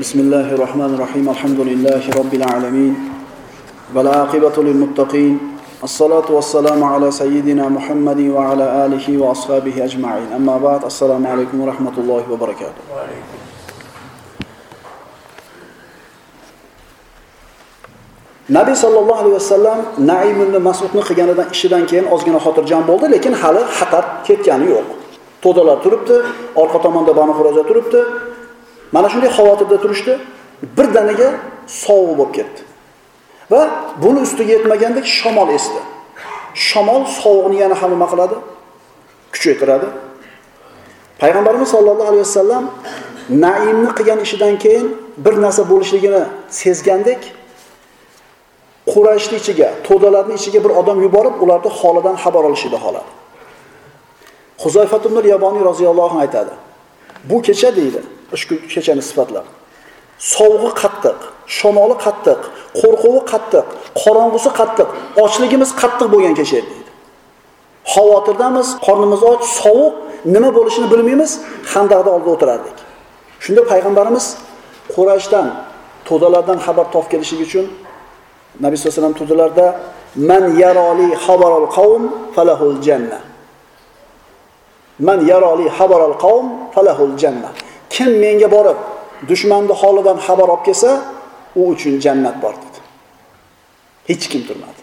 بسم الله الرحمن الرحيم الحمد لله رب العالمين والعاقبة للمتقين الصلاة والسلام على سيدنا محمد وعلى آله وأصحابه أجمعين أما بعد السلام عليكم ورحمة الله وبركاته nabiy sollallohu alayhi vasallam naim ibn masudni qilganidan ishidan keyin ozgina xotirjam bo'ldi lekin hali xatar ketgani yo'q to'dalar turibdi orqa tomonda banu xuroza turibdi Mana shunday xavotirda turishdi. Birdaniga sovuq bo'lib ketdi. Va buni ustiga yetmagandek shamol esdi. Shamol sovuqni yana ham nima qiladi? Kuchaytiradi. Payg'ambarimiz sollallohu alayhi vasallam naimni qilgan ishidan keyin bir narsa bo'lishligini sezgandek qurashni ichiga, to'dalarni ichiga bir odam yuborib, ularni holidan xabar olishni xohladi. Huzayfat ibn Yaboniy roziyallohu anhu aytadi. Bu kecha deydi, ushbu kechani sifatlari Sovug'i qattiq, shamoli qattiq, qo'rquvi qattiq, qorong'usi qattiq, ochligimiz qattiq bo'lgan kecha edi deydi. Xavotirdamiz, qornimiz och, sovuq, nima bo'lishini bilmaymiz, handaqda oldida o'tirardik. Shunda payg'ambarimiz Qurayshdan, to'dalardan xabar topib kelishlik uchun Nabiy sallallohu alayhi vasallam to'dalarda man yaroli xabarol qavm falahul janna. Man yaroli xabaral qavm falahul janna. Kim menga borib dushmanni holidan xabar olib kelsa, u uchun jannat bor dedi. Hech kim turmadi.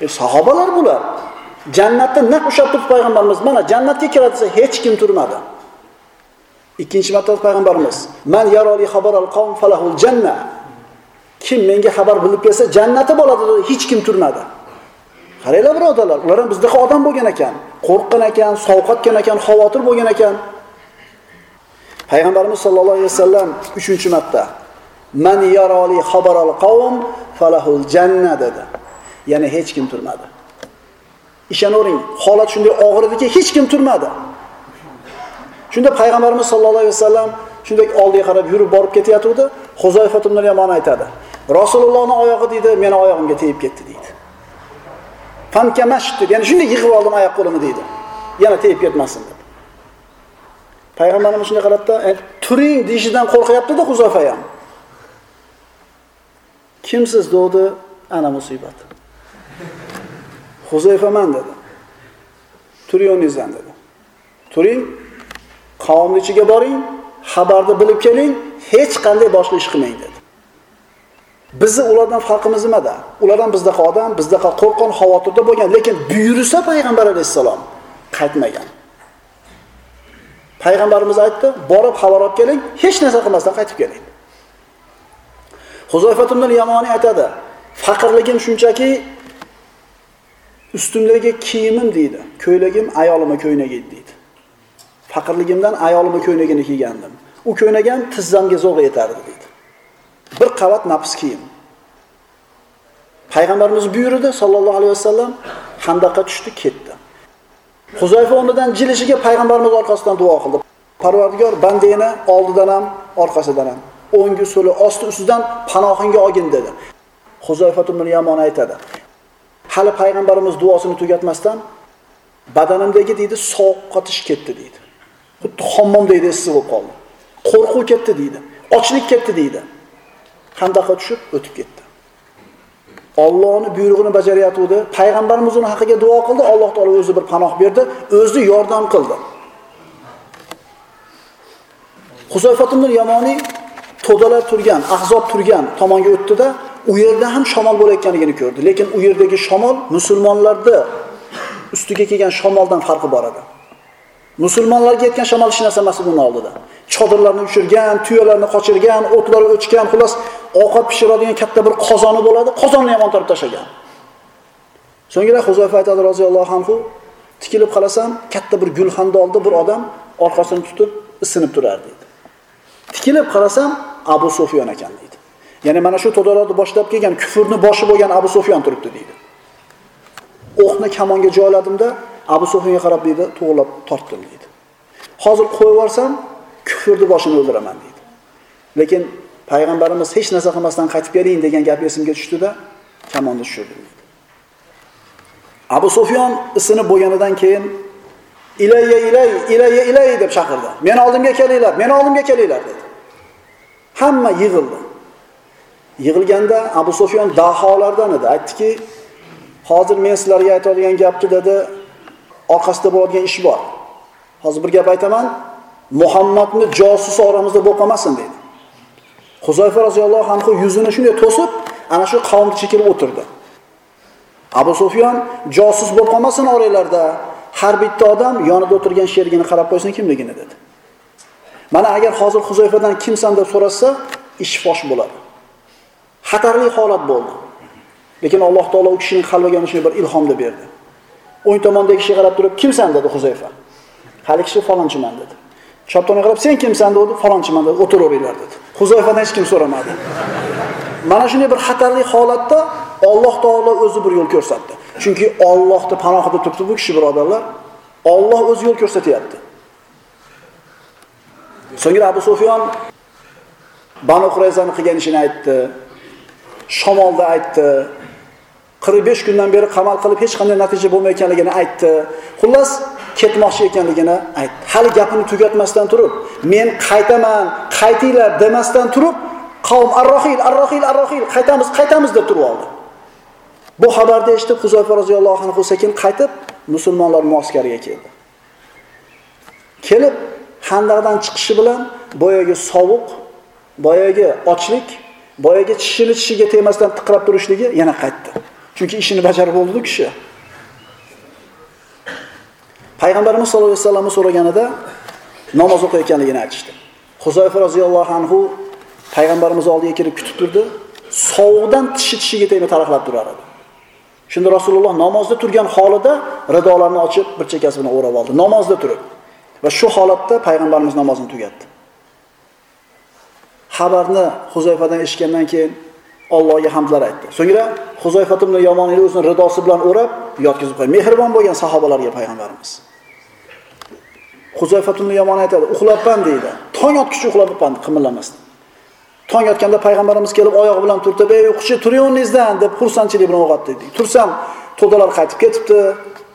E sahobalar bular. Jannatda naq o'sha turib payg'ambarimiz mana jannatga kiradi desa hech kim turmadi. Ikkinchi marta payg'ambarimiz man yaroli xabaral qavm falahul janna. Kim menga xabar bilib kelsa, jannati bo'ladi dedi, hech kim turmadi. Qaranglar birodarlar, ular ham bizdaqa odam bo'lgan ekan, qo'rqqan ekan, sovqatgan ekan, xavotir bo'lgan ekan. Payg'ambarimiz sollallohu alayhi vasallam 3-marta Man yaroli xabaral qavm falahul janna dedi. Ya'ni hech kim turmadi. Ishonavering, holat shunday og'ir ediki, hech kim turmadi. Shunda payg'ambarimiz sollallohu alayhi vasallam shunday oldiga qarab yurib borib ketayotgandi. huzoyfa ibn Yamon aytadi: Rasulullohning oyog'i deydi, meni oyog'imga tegib ketdi deydi. Fankamash deb Ya'ni shunday yig'ib oldim oyoq qo'limni deydi. Yana tegib ketmasin deb. Payg'ambarimiz shunday qaradida turing deyishidan qo'rqyapti-da ham. Kimsiz dedi? Ana musibat. Huzayfaman dedi. Turyoningizdan dedi. Turing, qavmning ichiga boring, xabarni bilib keling, hech qanday boshqa ish qilmang dedi. Bizni ulardan farqimiz nimada? Ular ham bizdaqa odam, bizdaqa qo'rqon, xavotirda bo'lgan, lekin buyursa payg'ambar alayhissalom qaytmagan. Payg'ambarimiz aytdi, borib xabar olib keling, hech narsa qilmasdan qaytib keling. Huzayfat ibn Yamoni aytadi, faqirligim shunchaki ustimdagi kiyimim deydi, ko'ylagim ayolimga ko'ynagi deydi. Faqirligimdan ayolimni ko'ynagini kiygandim. U ko'ynagan tizzamga zo'g'a yetardi deydi. Bir qavat nafs kiyim. Payg'ambarimiz buyurdi sallallohu alayhi vasallam handaqqa tushdi, ketdi. Huzayfa o'rnidan jilishiga payg'ambarimiz orqasidan duo qildi. Parvardigor bandangni oldidan ham, orqasidan ham, o'ngu so'li, osti ustidan panohingga olgin dedi. Huzayfa Yamon aytadi. Hali payg'ambarimiz duosini tugatmasdan badanimdagi deydi sovuq qotish ketdi deydi. Xuddi hammomdagi issiq bo'lib qoldi. Qo'rquv ketdi deydi. Ochlik ketdi deydi. Qandoqqa tushib o'tib ketdi. Allohning buyrug'ini bajarayotgandi. Payg'ambarimiz uni haqiga duo qildi, Alloh taolo o'zi bir panoh berdi, o'zi yordam qildi. Huzayfat ibn Yamoniy to'dalar turgan, ahzob turgan tomonga o'tdi-da, u yerda ham shamol bo'layotganligini ko'rdi. Lekin u yerdagi shamol musulmonlarda ustiga kelgan shamoldan farqi bor edi. Musulmonlarga yetgan shamol hech narsa emas uni oldida. Chodirlarni uchirgan, tuyalarni qochirgan, o'tlar o'chgan, xullas ovqat pishiradigan katta bir qozoni bo'ladi, qozonni ham ontarib tashlagan. So'ngra Huzayfa aytadi roziyallohu anhu, tikilib qarasam, katta bir gulxanda oldi bir odam orqasini tutib isinib turar dedi. Tikilib qarasam, Abu Sufyon ekan deydi. Ya'ni mana shu to'dalarni boshlab kelgan kufrni boshi bo'lgan Abu Sufyon turibdi deydi. O'qni kamonga joyladimda Abu Sufyonga qarab deydi, to'g'irlab tortdim deydi. Hozir qo'yib yuborsam, kufrni boshini o'ldiraman deydi. Lekin payg'ambarimiz hech narsa qilmasdan qaytib keling degan gap esimga tushdi-da, kamonni tushirdim deydi. Abu Sufyon isinib bo'lganidan keyin ilayya ilay, ilayya ilay deb chaqirdi. meni oldimga kelinglar, meni oldimga kelinglar dedi. Hamma yig'ildi. Yig'ilganda Abu Sufyon daholardan edi. Aytdiki, hozir men sizlarga aytadigan gapni dedi, orqasida bo'ladigan ish bor. Hozir bir gap aytaman, Muhammadni josusi oramizda bo'lib qolmasin dedi. Huzayfa roziyallohu anhu yuzini shunday to'sib, ana shu qavmni chekib o'tirdi. Abu Sufyon josus bo'lib qolmasin oranglarda, har bitta odam yonida o'tirgan sherigini qarab qo'ysin kimligini dedi. Mana agar hozir Huzayfadan kimsan deb so'rasa, ish fosh bo'ladi. Xatarli holat bo'ldi. Lekin Alloh taolo u kishining qalbiga shunday bir ilhomni berdi. O'ng tomondagi kishiga qarab turib, "Kimsan?" dedi Huzayfa. Hali kishi falonchiman dedi. Chap tomonga qarab, "Sen kimsan?" dedi, "Falonchiman" dedi, "O'tiraveringlar" dedi. Huzayfadan hech kim so'ramadi. Mana shunday bir xatarli holatda Alloh taolo o'zi bir yo'l ko'rsatdi. Chunki Allohni panohida turibdi bu kishi birodarlar. Alloh o'zi yo'l ko'rsatyapti. So'ngra Abu Sufyon Banu Qurayzani qilgan ishini aytdi. Shamolda aytdi. 45 kundan beri qamal qilib hech qanday natija bo'lmayotganligini aytdi. Xullas, ketmoqchi ekanligini aytdi. Hali gapini tugatmasdan turib, men qaytaman, qaytinglar demasdan turib, qavm arrohil, arrohil, arrohil, qaytamiz, qaytamiz deb turib oldi. Bu xabarni eshitib Huzayfa roziyallohu anhu sekin qaytib musulmonlar muaskariga keldi. Kelib Handaqdan chiqishi bilan boyagi sovuq, boyagi ochlik, boyagi tishini tishiga tegmasdan tiqrab turishligi yana qaytdi. Chunki ishini bajarib bo'ldi kishi. Payg'ambarimiz sollallohu alayhi vasallamni so'raganida namoz o'qiyotganligini aytishdi. Huzayfa roziyallohu anhu payg'ambarimiz oldiga kelib kutib turdi. Sovuqdan tishi tishiga tegmay taraqlab turar edi. Shunda Rasululloh namozda turgan holida ridolarni ochib bir chekkasi bilan o'rab oldi. Namozda turib. Va shu holatda payg'ambarimiz namozini tugatdi. Xabarni Huzayfadan eshitgandan keyin Allohga hamdlar aytdi. So'ngra Huzayfat ibn Yomonni o'zining ridosi bilan o'rab yotkizib qo'ydi. Mehribon bo'lgan sahobalarga payg'ambarimiz. Huzayfat ibn Yomon aytadi, uxlabman deydi. Tong otguncha uxlabman, qimillamasdan. Tong otganda payg'ambarimiz kelib oyog'i bilan turtib, "Ey o'qchi, turing deb xursandchilik bilan uyg'otdi dedi. Tursam, to'dalar qaytib ketibdi,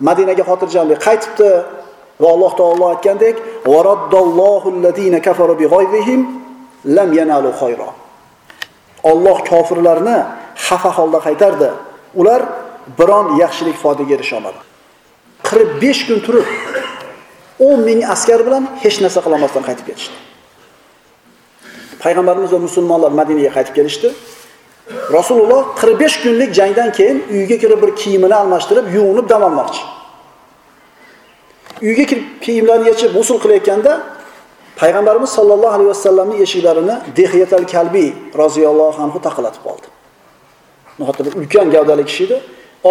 Madinaga xotirjamlik qaytibdi va Alloh taolo aytgandek, "Varaddallohu allazina kafaru bi g'ayzihim lam yanalu khayra." Alloh kofirlarni xafa holda qaytardi. Ular biron yaxshilik foydaga erisha olmadi. 45 kun turib 10 ming askar bilan hech narsa qilmasdan qaytib ketishdi. Payg'ambarimiz va musulmonlar Madinaga qaytib kelishdi. Rasululloh 45 kunlik jangdan keyin uyiga kirib bir kiyimini almashtirib, yuvinib dam olmoqchi. Uyga kirib kiyimlarini yechib, g'usl qilayotganda Payg'ambarimiz sollallohu alayhi vasallamning eshiklarini Dehiyatal Kalbi roziyallohu anhu taqillatib qoldi. Nihoyatda ulkan gavdali kishi edi.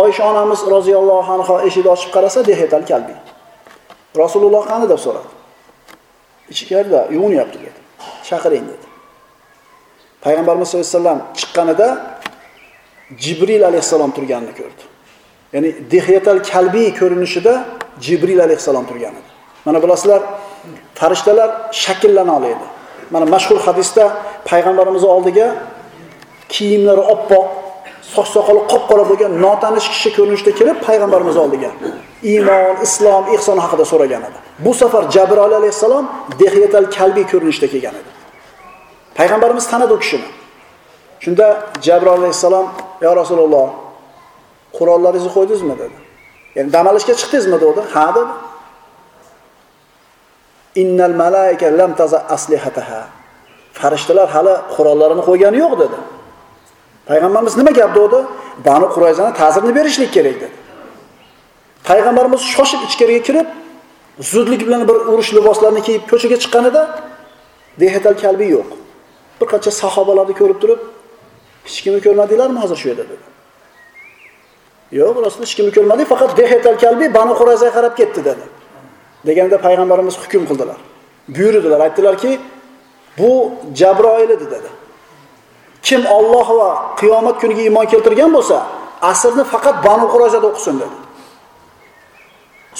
Oysha onamiz roziyallohu anha eshikni ochib qarasa Dehiyatal Kalbi. Rasululloh qani deb so'radi. Ichkarida yuvinyapti dedi. Chaqiring dedi. Payg'ambarimiz sallallohu alayhi vasallam chiqqanida Jibril alayhissalom turganini ko'rdi. Ya'ni Dehiyatal Kalbi ko'rinishida Jibril alayhissalom turgan edi. Mana bilasizlar, farishtalar shakllana oladi. Mana mashhur hadisda payg'ambarimiz oldiga kiyimlari oppoq, soch soqoli qop-qora bo'lgan notanish kishi ko'rinishda kelib payg'ambarimiz oldiga iymon, islom, ihson haqida so'ragan edi. Bu safar Jabroil alayhissalom dehyatal Kalbi ko'rinishda kelgan edi. Payg'ambarimiz tanidi u kishini. Shunda Jabroil alayhissalom, yo Rasululloh, qurollaringizni qo'ydingizmi?" dedi. Ya'ni dam olishga chiqdingizmi dedi. "Ha" dedi. Innal malaika lam taza aslihataha. Farishtalar hali qurollarini qo'ygani yo'q dedi. Payg'ambarimiz nima gap dedi? Banu Qurayzani ta'zirini berishlik kerak dedi. Payg'ambarimiz shoshib ichkariga kirib, zudlik bilan bir urush liboslarini kiyib ko'chaga chiqqanida Dehatal kalbi yo'q. Bir qancha sahobalarni ko'rib turib, hech kimni ko'rmadinglarmi hozir shu yerda dedi. Yo'q, Rasululloh hech kimni ko'rmadik, faqat Dehatal kalbi Banu Qurayzaga qarab ketdi dedi. Deganda payg'ambarimiz hukm qildilar. Buyurdilar, aytdilarki, bu Jabroil edi dedi. Kim Alloh va qiyomat kuniga iymon keltirgan bo'lsa, asrni faqat Banu Qurayzada o'qisin dedi.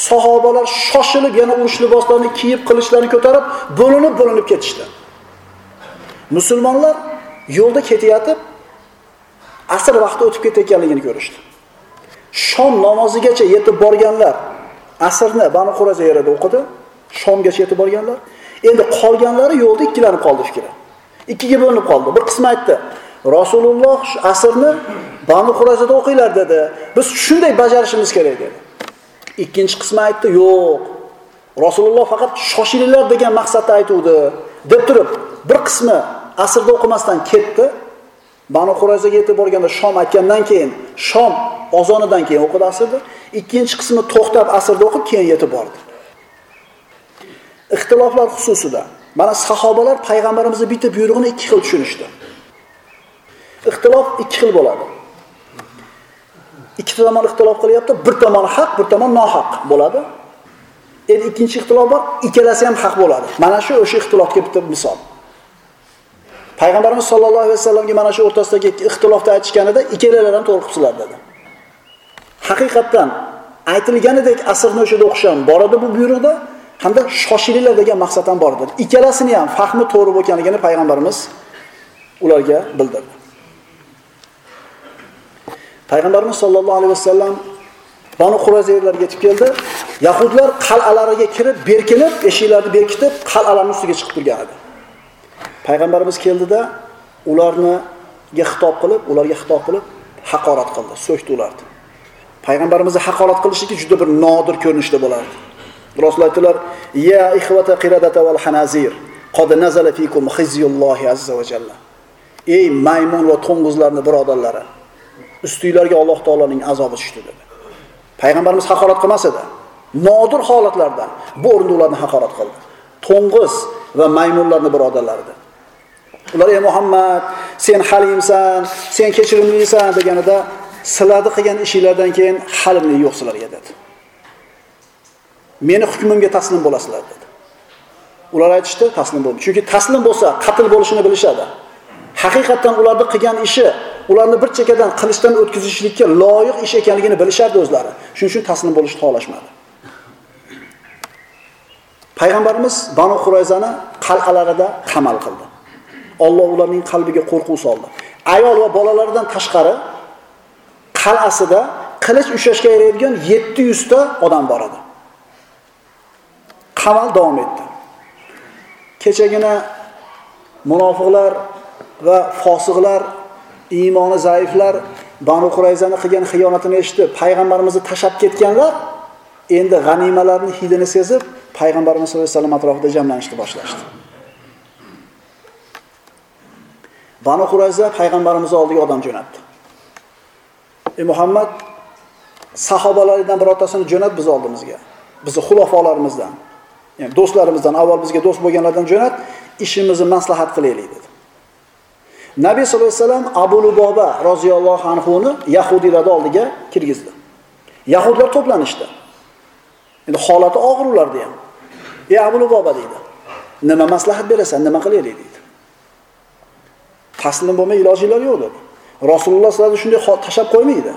Sahobalar shoshilib yana urush liboslarini kiyib, qilichlarini ko'tarib, bo'linib-bo'linib ketishdi. Musulmonlar yo'lda ketayotib asr vaqti o'tib ketayotganligini ko'rishdi. Shom namozigacha yetib borganlar asrni Banu Qurayza yerida o'qidi, Shomgacha yetib borganlar. Endi qolganlari yo'lda ikkilanib qoldi fikri. Ikkiga bo'linib qoldi. Bir qismi aytdi, Rasululloh shu asrni Banu Qurayzada o'qinglar dedi. Biz shunday bajarishimiz kerak dedi. Ikkinchi qismi aytdi, yo'q. Rasululloh faqat shoshilinglar degan maqsadda aytuvdi, deb turib, bir qismi asrda o'qimasdan ketdi. Banu Qurayzaga yetib borganda Shom aytgandan keyin, Shom ozonidan keyin o'qidi asrda. Ikkinchi qismi to'xtab asrda o'qib, keyin yetib bordi. Ixtiloflar xususida mana sahobalar payg'ambarimizning bitta buyrug'ini ikki xil tushunishdi. Ixtilof ikki xil bo'ladi. Ikki tomon ixtilof qilyapti, bir tomon haq, bir tomon nohaq bo'ladi. Endi ikkinchi ixtilof bor, ikkalasi ham haq bo'ladi. Mana shu o'sha ixtilofga bitta misol. Payg'ambarimiz sollallohu alayhi vasallamga mana shu o'rtasidagi ixtilofda aytishganida ikkalalari ham to'g'ri qilibsizlar dedi. Haqiqatdan aytilganidek asrni o'shada o'qish ham bor edi bu buyruqda, hamda shoshilinglar degan maqsad ham bor edi. Ikkalasini ham fahmi to'g'ri bo'lganligini payg'ambarimiz ularga bildirdi. Payg'ambarimiz sollallohu alayhi vasallam Banu Qurayza yetib keldi. Yahudlar qal'alariga kirib, berkinib, eshiklarni berkitib, qal'alarni ustiga chiqib turgan edi. Payg'ambarimiz keldida ularniga xitob qilib, ularga xitob qilib haqorat qildi, so'kdi ularni. Payg'ambarimizni haqorat qilishligi juda bir nodir ko'rinishda bo'lardi. Rasululloh aytdilar: "Ya ikhvata qiradata wal hanazir, qad nazala fikum khizyullohi azza va jalla." Ey maymun va to'ng'izlarning birodarlari, ustinglarga Alloh taoloning azobi tushdi dedi. Payg'ambarimiz haqorat qilmas edi. Nodir holatlardan bu o'rinda ularni haqorat qildi. To'ng'iz va maymunlarning dedi Ular ey Muhammad, sen halimsan, sen kechirimlisan deganida sizlarni qilgan ishinglardan keyin halimlik yo'q sizlarga dedi. Meni hukmimga taslim bo'lasizlar dedi. Ular aytishdi, taslim bo'ldi. Chunki taslim bo'lsa, qatl bo'lishini bilishadi. Haqiqatdan ularni qilgan ishi ularni bir chekadan qilishdan o'tkazishlikka loyiq ish ekanligini bilishardi o'zlari. Shuning uchun taslim bo'lishni xohlashmadi. Payg'ambarimiz Banu Qurayzani qal'alarida qamal qildi. Alloh ularning qalbiga qo'rquv soldi. Ayol va bolalaridan tashqari qal'asida qilich ushlashga yaraydigan 700 ta odam bor edi. Qamal davom etdi. Kechagina munofiqlar va fosiqlar, iymoni zaiflar Banu Qurayzani qilgan xiyonatini eshitib, payg'ambarimizni tashab ketganlar endi g'animalarning hidini sezib, payg'ambarimiz sollallohu alayhi vasallam atrofida jamlanishni boshlashdi. Banu Qurayza payg'ambarimiz oldiga odam jo'natdi. Ey Muhammad, sahobalaridan birortasini jo'nat biz oldimizga. Bizni xulofolarimizdan, ya'ni do'stlarimizdan, avval bizga do'st bo'lganlardan jo'nat, ishimizni maslahat qilaylik dedi. Nabiy sollallohu alayhi vasallam Abu Luboba roziyallohu anhuni yahudiylar oldiga kirgizdi. Yahudlar to'planishdi. Endi holati og'ir ularda ham. Ey Abu Luboba deydi. Nima maslahat berasan, nima qilaylik deydi. Taslim bo'lmay ilojinglar yo'q dedi. Rasululloh sollallohu shunday tashab qo'ymaydi.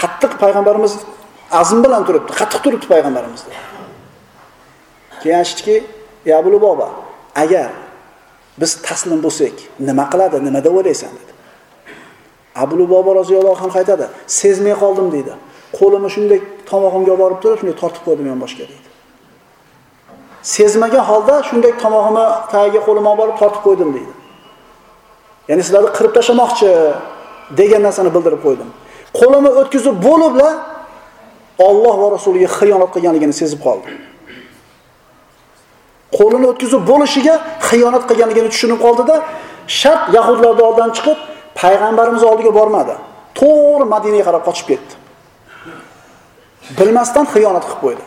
Qattiq payg'ambarimiz azm bilan turibdi, qattiq turibdi payg'ambarimiz. Keyin aytishdiki, ey Abu Luboba, agar biz taslim bo'lsak, nima qiladi, nima deb o'ylaysan dedi. Abu Luboba roziyallohu anhu aytadi, sezmay qoldim deydi. Qo'limni shunday tomog'imga borib turib, shunday tortib qo'ydim yonboshga boshqa deydi. Sezmagan holda shunday tomog'imni tagiga qo'limni olib borib tortib qo'ydim deydi. Ya'ni sizlarni qirib tashlamoqchi degan narsani bildirib qo'ydim. Qo'limni o'tkazib bo'libla Alloh va rasuliga xiyonat qilganligini sezib qoldim. qo'lini o'tkazib bo'lishiga xiyonat qilganligini tushunib qoldida shart yahudlarni oldidan chiqib payg'ambarimiz oldiga bormadi. To'g'ri madinaga qarab qochib ketdi. Bilmasdan xiyonat qilib qo'ydi.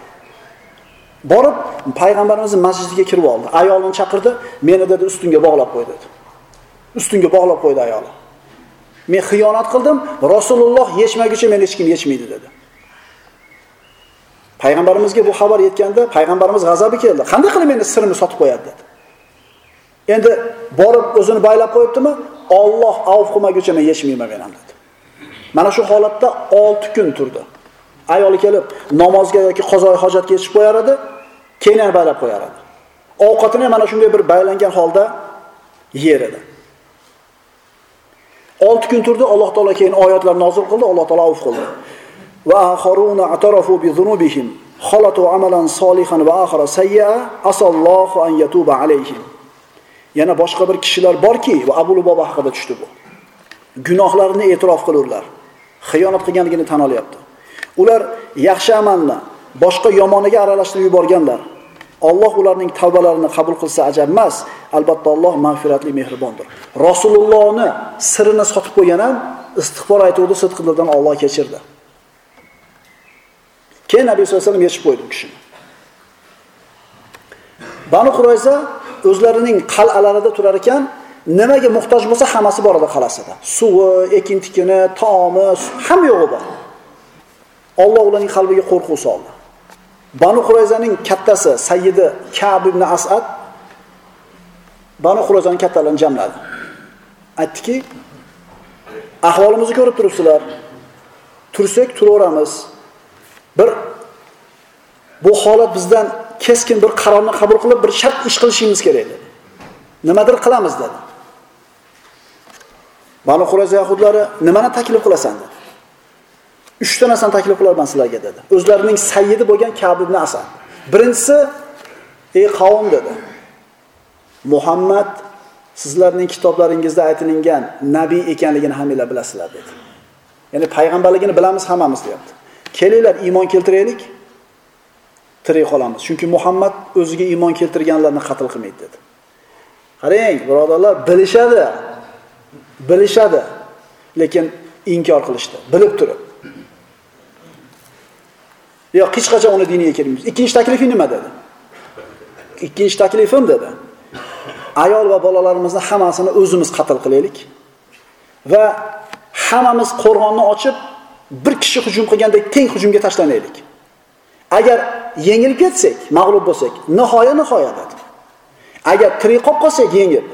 Borib payg'ambarimizni masjidiga kirib oldi. Ayolini chaqirdi meni dedi ustunga bog'lab qo'y dedi. Ustunga bog'lab qo'ydi ayoli men xiyonat qildim rasululloh yechmaguncha meni hech kim yechmaydi dedi Payg'ambarimizga bu xabar yetganda payg'ambarimiz g'azabi keldi. Qanday qilib meni sirimni sotib qo'yadi dedi. Endi borib o'zini baylab qo'yibdimi? Alloh avf qilmaguncha men yechmayman men ham dedi. Mana shu holatda 6 kun turdi. Ayoli kelib namozga yoki qozoy hojatga yetib qo'yar edi, keyin ham baylab qo'yar edi. Ovqatini mana shunday bir baylangan holda yer edi. 6 kun turdi, Alloh taolo keyin oyatlar nozil qildi, Alloh taolo avf qildi. Va akharuna atarafu bi zunubihim xalatu amalan solihan va akhara sayya asallohu an yatuba alayhim. Yana boshqa bir kishilar borki, va Abu Luboba haqida tushdi bu. Gunohlarini e'tirof qilurlar. Xiyonat qilganligini tan olyapti. Ular yaxshi amalni boshqa yomoniga aralashtirib yuborganlar. Alloh ularning tavbalarini qabul qilsa ajab emas. Albatta Alloh mag'firatli, mehribondir. Rasulullohni sirini sotib qo'ygan ham istig'for aytuvdi, sidqildan Alloh kechirdi. Keyin Nabiy sollallohu alayhi vasallam yechib qo'ydi kishini. Banu Qurayza o'zlarining qal'alarida turar ekan, nimaga muhtoj bo'lsa hammasi bor edi qalasida. Suvi, ekin-tikini, taomi, hamma yo'g'i bor. Alloh ularning qalbiga qo'rquv soldi. Banu Qurayzaning kattasi Sayyidi Ka'b ibn As'ad Banu Qurayzaning kattalarini jamladi. Aytdiki, ahvolimizni ko'rib turibsizlar. Tursak turaveramiz. Bir bu holat bizdan keskin bir qarorni qabul qilib, bir shart ish qilishimiz kerak dedi. Nimadir qilamiz dedi. Banu Qurayza yahudlari nimani taklif qilasan dedi. Uchta narsani taklif qilarman sizlarga dedi. O'zlarining sayyidi bo'lgan Ka'b ibn Asad. Birinchisi, ey qavm dedi. Muhammad sizlarning kitoblaringizda aytilgan nabiy ekanligini hammanglar bilasizlar dedi. Ya'ni payg'ambarligini bilamiz hammamiz deyapti. Kelinglar iymon keltiraylik. Tirik qolamiz. Chunki Muhammad o'ziga iymon keltirganlarni qatl qilmaydi dedi. Qarang, birodarlar, bilishadi. Bilishadi. Lekin inkor qilishdi, bilib turib. Yo'q, hech qachon uni diniga kirmaymiz. Ikkinchi taklifi nima dedi? Ikkinchi taklifim dedi. Ayol va bolalarimizni hammasini o'zimiz qatl qilaylik va hammamiz qo'rg'onni ochib bir kishi hujum qilgandek teng hujumga tashlanaylik. Agar yengilib ketsak, mag'lub bo'lsak, nihoya nihoya dedi. Agar tirik qolib qolsak yengib,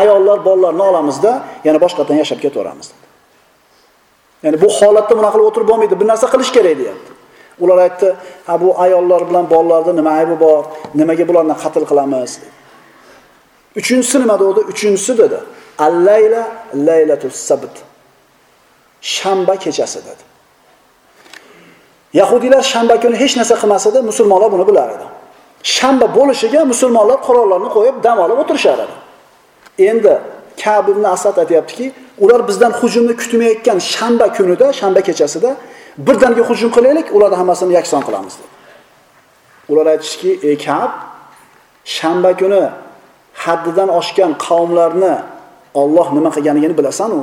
ayollar, bolalarni olamizda yana boshqadan yashab ketaveramiz dedi. Ya'ni bu holatda bunaqa qilib o'tirib bo'lmaydi, bir narsa qilish kerak deyapti. Ular aytdi, "Ha bu ayollar bilan bolalarda nima aybi bor? Nimaga bularni qatl qilamiz?" Uchinchisi nima dedi? Uchinchisi dedi, "Al-layla laylatus sabt." Shanba kechasi dedi. Yahudiylar shanba kuni hech narsa qilmas edi, musulmonlar buni bilar edi. Shanba bo'lishiga musulmonlar qurollarni qo'yib dam olib o'tirishar edi. Endi Ka'b ibn Asad aytayaptiki, ular bizdan hujumni kutmayotgan shanba kunida, shanba kechasida birdaniga hujum qilaylik, ularni hammasini yakson qilamiz dedi. Ular aytishdiki, "Ey Ka'b, shanba kuni haddidan oshgan qavmlarni Alloh nima qilganligini bilasan-u?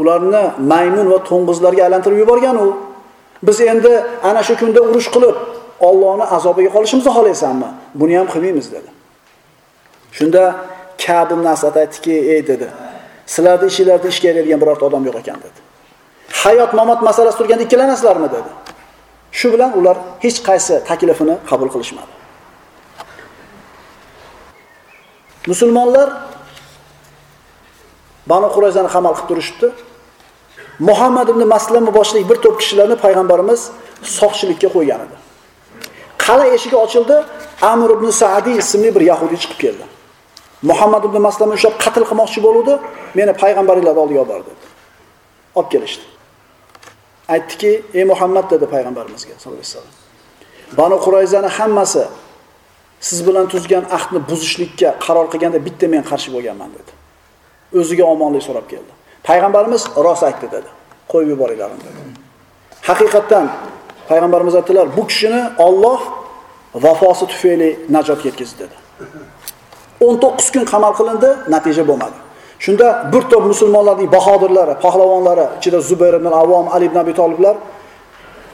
Ularni maymun va to'ng'izlarga aylantirib yuborgan u. Biz endi ana shu kunda urush qilib Allohni azobiga qolishimizni xohlaysanmi? Buni ham qilmaymiz dedi. Shunda Ka'b ibn Asad aytdiki, "Ey" dedi. "Sizlarni ishingizda ishga keladigan birorta odam yo'q ekan" dedi. Hayot mamot masalasi turganda ikkilanasizlarmi dedi. Shu bilan ular hech qaysi taklifini qabul qilishmadi. Musulmonlar Banu Qurayzani qamal qilib turishibdi Muhammad ibn Maslama boshliq bir to'p kishilarni payg'ambarimiz soqchilikka qo'ygan edi. Qala eshigi ochildi, Amr ibn Sa'di ismli bir yahudi chiqib keldi. Muhammad ibn Maslama ushlab qatl qilmoqchi bo'ldi, meni payg'ambaringlarni oldiga olib dedi. Olib kelishdi. Aytdiki, "Ey Muhammad" dedi payg'ambarimizga sollallohu alayhi vasallam. Banu Qurayzani hammasi siz bilan tuzgan ahdni buzishlikka qaror qilganda bitta men qarshi bo'lganman dedi. O'ziga omonlik so'rab keldi. Payg'ambarimiz rost aytdi dedi. Qo'yib yuboringlar dedi. Haqiqatdan payg'ambarimiz aytdilar, bu kishini Alloh vafosi tufayli najot yetkazdi dedi. 19 kun qamal qilindi, natija bo'lmadi. Shunda bir to'p musulmonlarning bahodirlari, pahlavonlari, ichida Zubayr ibn Avvom, Ali ibn Abi Taliblar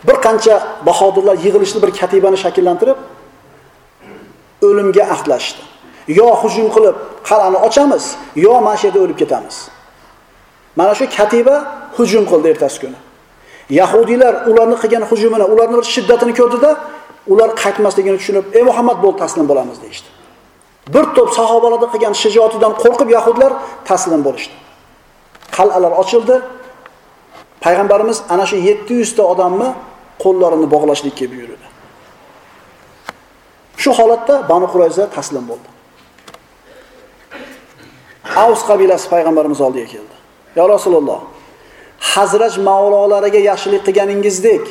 bir qancha bahodirlar yig'ilishni bir katibani shakllantirib o'limga ahdlashdi. Yo hujum qilib qal'ani ochamiz, yo mana shu yerda o'lib ketamiz. Mana shu katiba hujum qildi ertasi kuni. Yahudiylar ularni qilgan hujumini, ularning bir shiddatini ko'rdida, ular qaytmasligini tushunib, "Ey Muhammad bo'l taslim bo'lamiz" deydi. Bir to'p sahobalarda qilgan shijoatidan qo'rqib yahudlar taslim bo'lishdi. Qal'alar ochildi. Payg'ambarimiz ana shu 700 ta odamni qo'llarini bog'lashlikka buyurdi. Shu holatda Banu Qurayza taslim bo'ldi. Avs qabilasi payg'ambarimiz oldiga keldi. Ya Rasululloh, Hazraj mavlolariga yaxshilik qilganingizdek,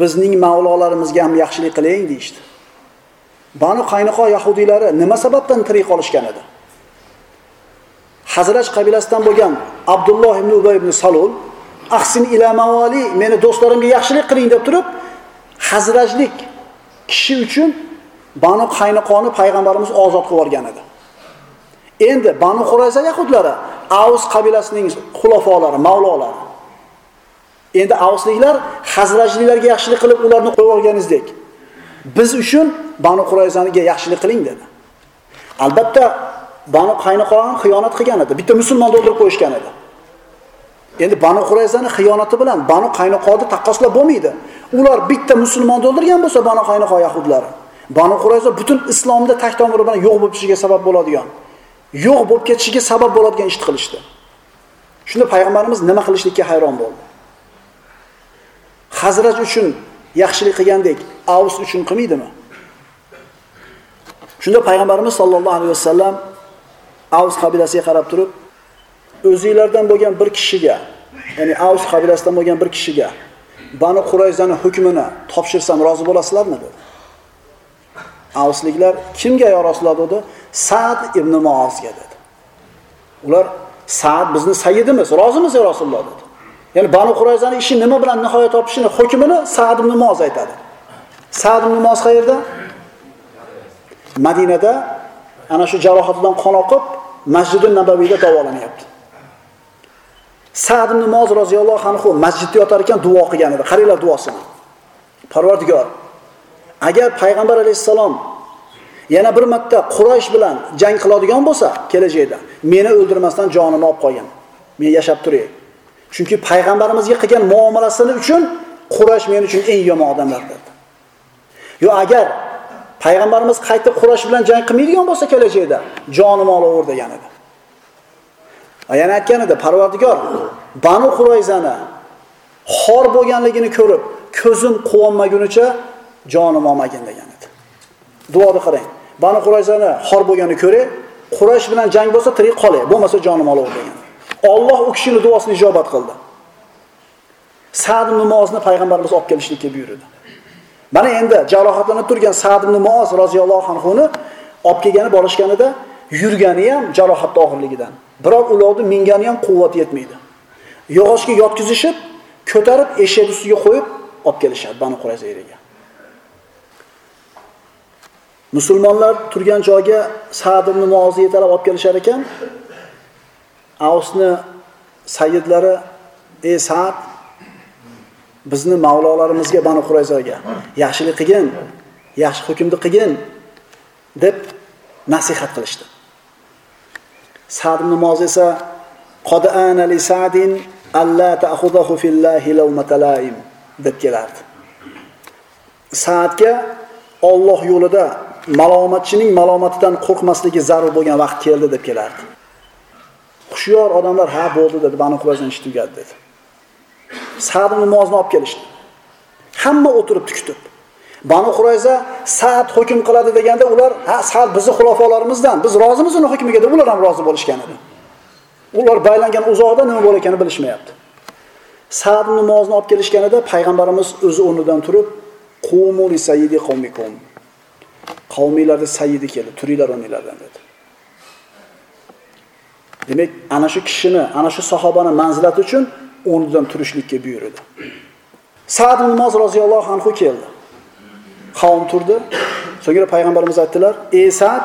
bizning mavlolarimizga ham yaxshilik qiling deydi. Banu Qaynuqo yahudiylari nima sababdan tirik qolishgan edi? Hazraj qabilasidan bo'lgan Abdulloh ibn Ubay ibn Salul ahsin ila mawali meni do'stlarimga yaxshilik qiling deb turib Hazrajlik kishi uchun Banu Qaynoqoni payg'ambarimiz ozod qilib yuborgan edi. Endi Banu Qurayza yahudlari Avs qabilasining xulafolari, mavlolari. Endi Avsliklar Hazrajliklarga yaxshilik qilib ularni qo'yib yuborganizdek. Biz uchun Banu Qurayzaniga yaxshilik qiling dedi. Albatta Banu Qaynoqon xiyonat qilgan edi. Bitta musulmonni o'ldirib qo'yishgan edi. Endi Banu Qurayzani xiyonati bilan Banu Qaynoqonni taqqoslab bo'lmaydi. Ular bitta musulmonni o'ldirgan bo'lsa Banu Qaynoqo yahudlari. Banu Qurayza butun islomda tag tomiri bilan yo'q bo'lib ketishiga sabab bo'ladigan, yo'q bo'lib ketishiga sabab bo'ladigan ishni qilishdi. Shunda payg'ambarimiz nima qilishlikka hayron bo'ldi. Hazrat uchun yaxshilik qilgandek, Avs uchun qilmaydimi? Shunda payg'ambarimiz sollallohu alayhi vasallam Avs qabilasiga qarab turib, o'zinglardan bo'lgan bir kishiga, ya'ni Avs qabilasidan bo'lgan bir kishiga Banu Qurayzani hukmini topshirsam rozi bo'lasizlarmi dedi. Avsliklar kimga yo Rasululloh dedi? Sa'd ibn Muozga dedi. Ular Sa'd bizni sayyidimiz, rozimiz yo Rasululloh dedi. Ya'ni Banu Qurayzani ishi nima bilan nihoyat topishini hukmini Sa'd ibn Muoz aytadi. Sa'd ibn Muoz qayerda? Madinada ana shu jarohatidan qon oqib, Masjidun nabaviyda davolanyapti. Sa'd ibn Muoz roziyallohu anhu masjidda yotar ekan duo qilgan edi. Qaranglar duosini. Parvardigor, agar payg'ambar alayhissalom yana bir marta Quraysh bilan jang qiladigan bo'lsa kelajakda, meni o'ldirmasdan jonimni olib qo'ygan. Men yashab turay. Chunki payg'ambarimizga qilgan muomalasini uchun Quraysh men uchun eng yomon odamlar dedi. Yo agar payg'ambarimiz qayta Quraysh bilan jang qilmaydigan bo'lsa kelajakda, jonim olaver degan edi. Yana aytgan edi, Parvardigor, Banu Qurayzani xor bo'lganligini ko'rib, ko'zim quvonmagunicha jonim olmagin degan edi. Duoda qarang. Banu Qurayzani xor bo'lganini ko'ray, Quraysh bilan jang bo'lsa tirik qolay, bo'lmasa jonim olaver degan. Alloh u kishini duosini ijobat qildi. Sa'd ibn Muozni payg'ambarimiz olib kelishlikka buyurdi. Mana endi jarohatlanib turgan Sa'd ibn Muoz roziyallohu anhuni olib kelgani borishganida yurgani ham jarohatni og'irligidan. Biroq ularni mingani ham quvvat yetmaydi. Yog'ochga yotkizishib, ko'tarib eshak ustiga qo'yib olib kelishadi Banu Qurayza yeriga. Musulmonlar turgan joyga Sa'd ibn Muozni yetalab olib kelishar ekan, Avsni sayyidlari ey Sa'd bizni mavlolarimizga Banu qurayzoga yaxshilik qilgin, yaxshi hukmni qilgin deb nasihat qilishdi. Sa'd ibn Moz esa qad ana li Sa'din alla ta'khudahu fillahi lawmatalaim deb kelardi. Sa'dga Alloh yo'lida malomatchining malomatidan qo'rqmasligi zarur bo'lgan vaqt keldi deb kelardi. Xushyor odamlar ha bo'ldi dedi, Banu Qurayza ish tugadi dedi. Sa'd namozni olib kelishdi. Hamma o'tiribdi kutib. Banu Qurayza Sa'd hukm qiladi deganda ular ha Sa'd bizni xulofolarimizdan, biz rozimiz uni hukmiga deb ular ham rozi bo'lishgan edi. Ular baylangan uzoqda nima bo'layotganini bilishmayapti. Sa'd namozni olib kelishganida payg'ambarimiz o'zi o'rnidan turib, qumuli sayidi qavmikum qawmikum." sayidi keldi, turinglar o'rninglardan dedi. Demak, ana shu kishini, ana shu sahobani manzilati uchun o'rnidan turishlikka buyurdi. Sa'd ibn Muoz roziyallohu anhu keldi. Qavm turdi. So'ngra payg'ambarimiz aytdilar: "Ey Sa'd,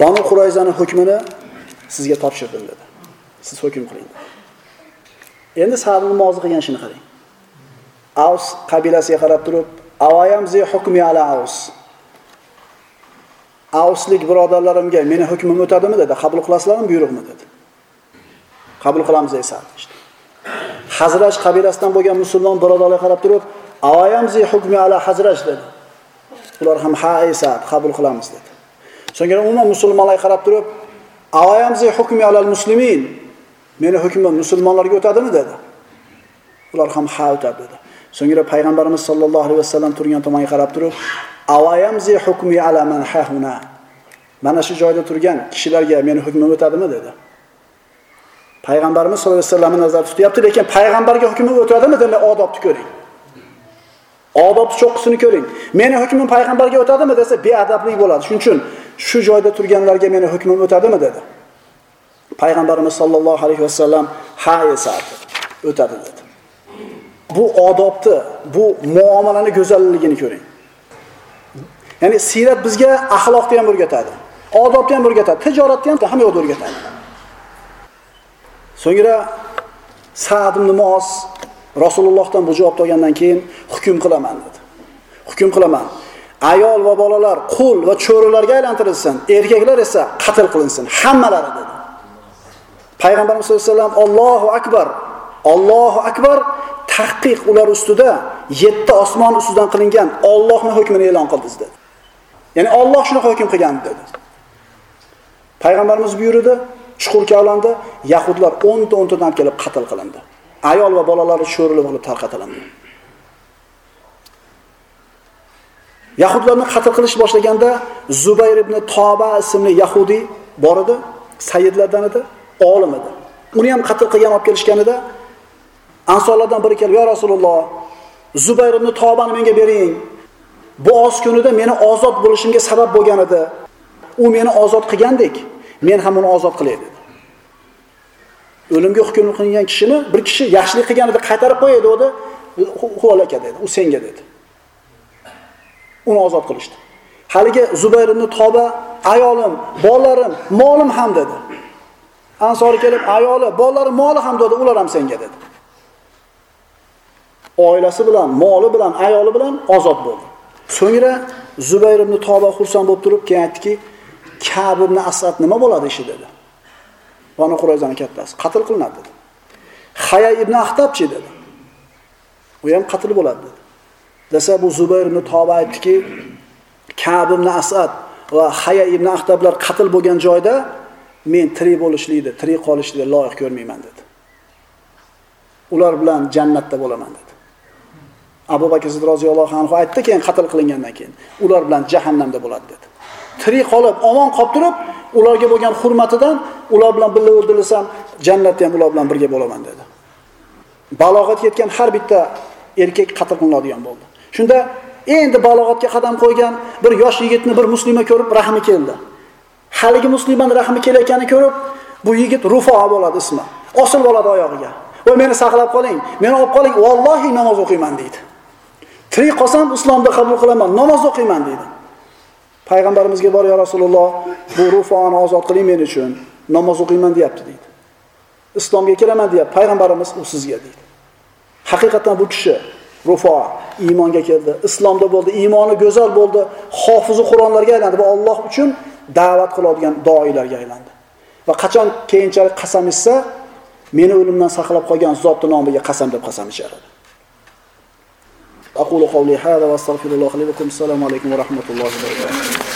Banu Qurayzani hukmini sizga topshirdim" dedi. Siz hukm qiling. Endi Sa'd ibn Muoz qilgan ishini qarang. Aws qabilasiga qarab turib, "Avayam zi hukmi ala Aws." Avslik birodarlarimga meni hukmim o'tadimi dedi. Qabul qilasizlarmi, buyruqmi dedi. Qabul qilamiz esa işte. Hazraj qabilasidan bo'lgan musulmon birodarlarga qarab turib, "Avayamzi hukmi ala Hazraj" dedi. Ular ham ha esa qabul qilamiz dedi. So'ngra umuman musulmonlarga qarab turib, "Avayamzi hukmi ala muslimin" Meni hukmim musulmonlarga o'tadimi dedi. Ular ham ha o'tadi dedi. So'ngra payg'ambarimiz sollallohu alayhi vasallam turgan tomonga qarab turib, "Avayamzi hukmi ala man hahuna" Mana shu joyda turgan kishilarga meni hukmim o'tadimi dedi. Payg'ambarimiz sollallohu alayhi vasallamni nazarda tutyapti, lekin payg'ambarga hukmi o'tadimi demak odobni ko'ring. Odobni cho'qqisini ko'ring. Meni hukmim payg'ambarga o'tadimi desa beadablik bo'ladi. Shuning uchun shu joyda turganlarga meni hukmim o'tadimi dedi. Payg'ambarimiz sollallohu alayhi vasallam ha esardi, o'tadi dedi. Bu odobni, bu muomalani go'zalligini ko'ring. Ya'ni sirat bizga axloqni ham o'rgatadi. Odobni ham o'rgatadi, tijoratni ham hamma yo'lda o'rgatadi. So'ngra Sa'd ibn Mu'oz Rasulullohdan bu javobni olgandan keyin hukm qilaman dedi. Hukm qilaman. Ayol va bolalar qul va cho'rilarga aylantirilsin, erkaklar esa qatl qilinsin, hammalari dedi. Payg'ambarimiz sollallohu alayhi vasallam Allohu akbar. Allohu akbar tahqiq ular ustida yetti osmon ustidan qilingan Allohning hukmini e'lon qildiz dedi. Ya'ni Alloh shuni hukm qilgan dedi. Payg'ambarimiz buyurdi, chuqur kavlanda yahudlar 10 ta 10 tadan kelib qatl qilindi. Ayol va bolalari sho'rilib olib tarqatilindi. Yahudlarni qatl qilish boshlaganda Zubayr ibn Toba ismli yahudi bor edi, sayyidlardan edi, olim edi. Uni ham qatl qilgan olib kelishganida Ansorlardan biri kelib, "Ya Rasululloh, Zubayr ibn Tobani menga bering. Bu oz kunida meni ozod bo'lishimga sabab bo'lgan edi. U meni ozod qilgandek, men ham uni ozod qilay" dedi. O'limga hukm qilingan kishini bir kishi yaxshilik qilganida qaytarib qo'yay dedi, "Qo'l aka" dedi, "U senga" dedi. Uni ozod qilishdi. Haligi Zubayr ibn Toba ayolim, bolalarim, molim ham dedi. Ansori kelib, ayoli, bolalari, moli ham dedi, ular ham senga dedi. Oilasi bilan, moli bilan, ayoli bilan ozod bo'ldi. So'ngra Zubayr ibn Toba xursand bo'lib turib, keyin aytdiki, Ka'b ibn Asad nima bo'ladi ishi dedi. Banu Qurayzaning kattasi qatl qilinadi dedi. Haya ibn Ahtabchi dedi. U ham qatl bo'ladi dedi. Desa bu Zubayr ibn Toba aytdiki, Ka'b ibn Asad va Haya ibn Ahtablar qatl bo'lgan joyda men tirik bo'lishlikni, tirik qolishlikni loyiq ko'rmayman dedi. Ular bilan jannatda bo'laman dedi. Abu Bakr Siddiq roziyallohu anhu aytdi keyin qatl qilingandan keyin ular bilan jahannamda bo'ladi dedi. Tirik qolib, omon qolib turib, ularga bo'lgan hurmatidan ular bilan birga o'ldirilsam, jannatda ham ular bilan birga bo'laman dedi. Balog'atga yetgan har bitta erkak qatl qilinadigan bo'ldi. Shunda endi balog'atga qadam qo'ygan bir yosh yigitni bir muslima ko'rib rahmi keldi. haligi muslimani rahmi kelayotganini ko'rib, bu yigit Rufo bo'ladi ismi. Osil oladi oyog'iga. Va meni saqlab qoling, meni olib qoling, vallohi namoz o'qiyman deydi. Tirik qolsam islomda qabul qilaman, namoz o'qiyman deydi. Payg'ambarimizga bor yo Rasululloh, bu Rufoni ozod qiling men uchun, namoz o'qiyman deyapti deydi. Islomga kiraman deyapti, payg'ambarimiz u sizga deydi. Haqiqatan bu kishi Rufo iymonga keldi, islomda bo'ldi, iymoni go'zal bo'ldi, hofizi Qur'onlarga aylandi va Alloh uchun da'vat qiladigan doilarga aylandi. Va qachon keyinchalik qasam ichsa, meni o'limdan saqlab qolgan zotning nomiga qasam deb qasam ichardi. أقول قولي هذا وأستغفر الله لي السلام عليكم ورحمة الله وبركاته.